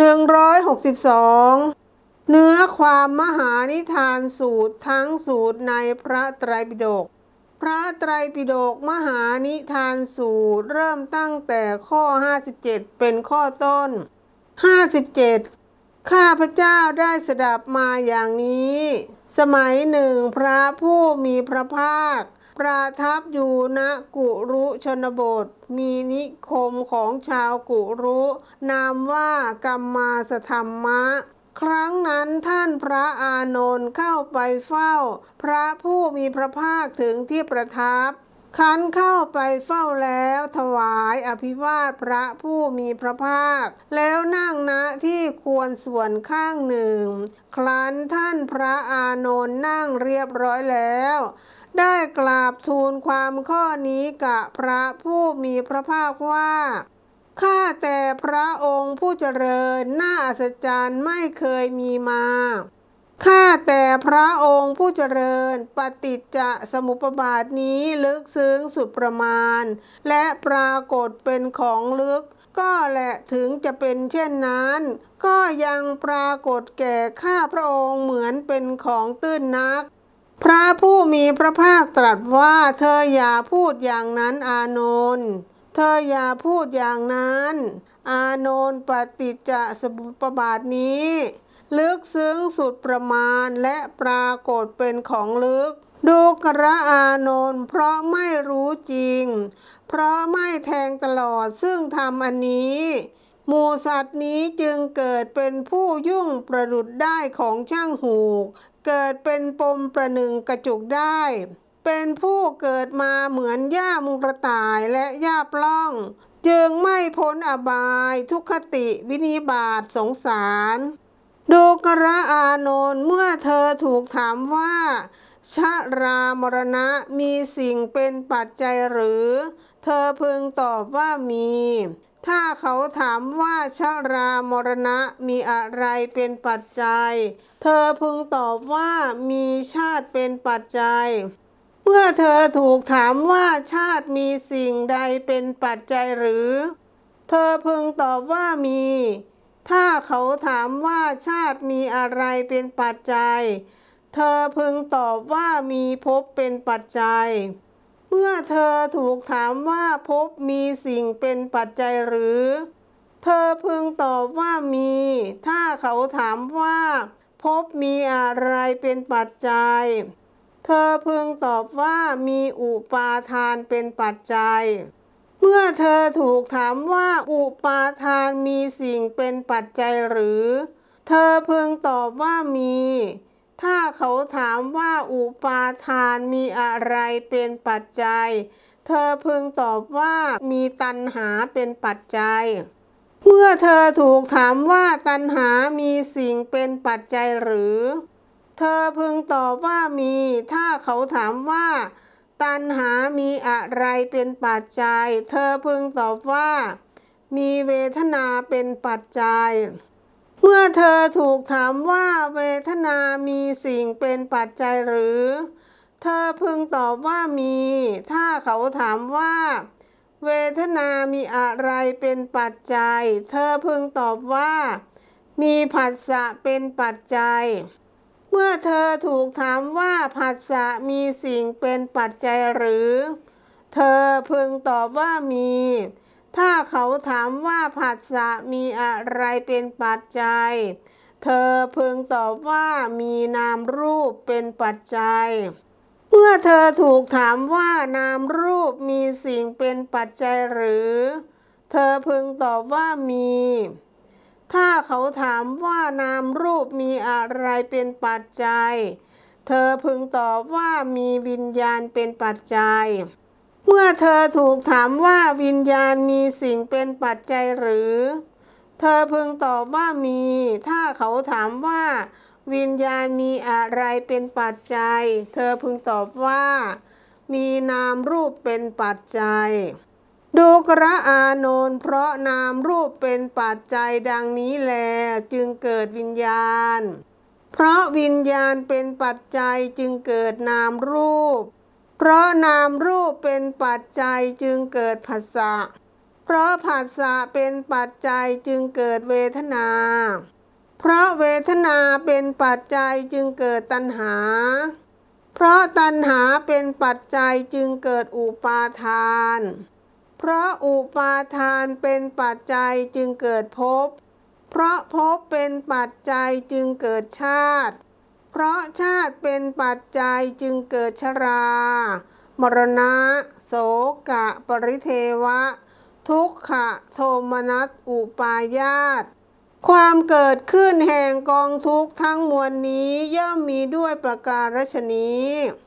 162เนื้อความมหานิทานสูตรทั้งสูตรในพระไตรปิฎก พระไตรปิฎกมหานิทานสูตรเริ่มตั้งแต่ข้อ 57 เป็นข้อต้น 57 ข้าพเจ้าได้สดับมาอย่างนี้ สมัยหนึ่งพระผู้มีพระภาค ประทับอยู่ณกุรุชนบท มีนิคมของชาวกุรุ นามว่ากัมมาสธรรมะ ครั้งนั้นท่านพระอานนท์เข้าไปเฝ้า พระผู้มีพระภาคถึงที่ประทับคันเข้าไปเฝ้าแล้วถวายอภิวาทพระผู้มีพระภาค แล้วนั่งณที่ควรส่วนข้างหนึ่งครั้นท่านพระอานนท์นั่งเรียบร้อยแล้ว ได้กราบทูลความข้อนี้กับพระผู้มีพระภาคว่าข้าแต่พระองค์ผู้เจริญน่าอัศจรรย์ไม่เคยมีมาข้าแต่พระองค์ผู้เจริญ ปฏิจจสมุปบาทนี้ลึกซึ้งสุดประมาณ และปรากฏเป็นของลึก ก็แหละถึงจะเป็นเช่นนั้น ก็ยังปรากฏแก่ข้าพระองค์เหมือนเป็นของตื้นนัก พระผู้มีพระภาคตรัสว่าเธออย่าพูดอย่างนั้นอานนท์เธออย่าพูดอย่างนั้น อานนท์ปฏิจจสมุปบาทนี้ ลึกซึ้งสุดประมาณและปรากฏเป็นของลึก ดูกระอานนท์เพราะไม่รู้จริง เพราะไม่แทงตลอดซึ่งทำอันนี้หมูสัตว์นี้จึงเกิดเป็นผู้ยุ่งประดุดได้ของช่างหูก เกิดเป็นปมประหนึ่งกระจุกได้ เป็นผู้เกิดมาเหมือนหญ้ามุงกระต่ายและหญ้าปล้อง จึงไม่พ้นอบายทุกขติวินิบาตสงสารดูกระอานนท์เมื่อเธอถูกถามว่าชรามรณะมีสิ่งเป็นปัจจัยหรือ เธอพึงตอบว่ามี ถ้าเขาถามว่าชะรามรณะมีอะไรเป็นปัจจัย เธอพึงตอบว่ามีชาติเป็นปัจจัย เมื่อเธอถูกถามว่าชาติมีสิ่งใดเป็นปัจจัยหรือ เธอพึงตอบว่ามี ถ้าเขาถามว่าชาติมีอะไรเป็นปัจจัย เธอพึงตอบว่ามีภพเป็นปัจจัย เมื่อเธอถูกถามว่าภพมีสิ่งเป็นปัจจัยหรือ เธอพึงตอบว่ามี ถ้าเขาถามว่าภพมีอะไรเป็นปัจจัย เธอพึงตอบว่ามีอุปาทานเป็นปัจจัย เมื่อเธอถูกถามว่าอุปาทานมีสิ่งเป็นปัจจัยหรือ เธอพึงตอบว่ามี ถ้าเขาถามว่าอุปาทานมีอะไรเป็นปัจจัย เธอพึงตอบว่ามีตัณหาเป็นปัจจัย เมื่อเธอถูกถามว่าตัณหามีสิ่งเป็นปัจจัยหรือ เธอพึงตอบว่ามี ถ้าเขาถามว่า ตัณหามีอะไรเป็นปัจจัย เธอพึงตอบว่า มีเวทนาเป็นปัจจัย เมื่อเธอถูกถามว่าเวทนามีสิ่งเป็นปัจจัยหรือ เธอพึงตอบว่ามี ถ้าเขาถามว่า เวทนามีอะไรเป็นปัจจัย เธอพึงตอบว่า มีผัสสะเป็นปัจจัย เมื่อเธอถูกถามว่าผัสสะมีสิ่งเป็นปัจจัยหรือ เธอพึงตอบว่ามี ถ้าเขาถามว่าผัสสะมีอะไรเป็นปัจจัย เธอพึงตอบว่ามีนามรูปเป็นปัจจัย เมื่อเธอถูกถามว่านามรูปมีสิ่งเป็นปัจจัยหรือ เธอพึงตอบว่ามี ถ้าเขาถามว่านามรูปมีอะไรเป็นปัจจัย เธอพึงตอบว่ามีวิญญาณเป็นปัจจัย เมื่อเธอถูกถามว่าวิญญาณมีสิ่งเป็นปัจจัยหรือ เธอพึงตอบว่ามี ถ้าเขาถามว่า วิญญาณมีอะไรเป็นปัจจัย เธอพึงตอบว่า มีนามรูปเป็นปัจจัย ดูกระอานนท์เพราะนามรูปเป็นปัจจัยดังนี้แล จึงเกิดวิญญาณ เพราะวิญญาณเป็นปัจจัยจึงเกิดนามรูป เพราะนามรูปเป็นปัจจัยจึงเกิดผัสสะ เพราะผัสสะเป็นปัจจัยจึงเกิดเวทนา เพราะเวทนาเป็นปัจจัยจึงเกิดตัณหา เพราะตัณหาเป็นปัจจัยจึงเกิดอุปาทาน เพราะอุปาทานเป็นปัจจัยจึงเกิดภพ เพราะภพเป็นปัจจัยจึงเกิดชาติ เพราะชาติเป็นปัจจัยจึงเกิดชรา มรณะ โสกะ ปริเทวะ ทุกขะ โทมนัสอุปาญาต ความเกิดขึ้นแห่งกองทุกข์ทั้งมวลนี้ย่อมมีด้วยประการฉนี้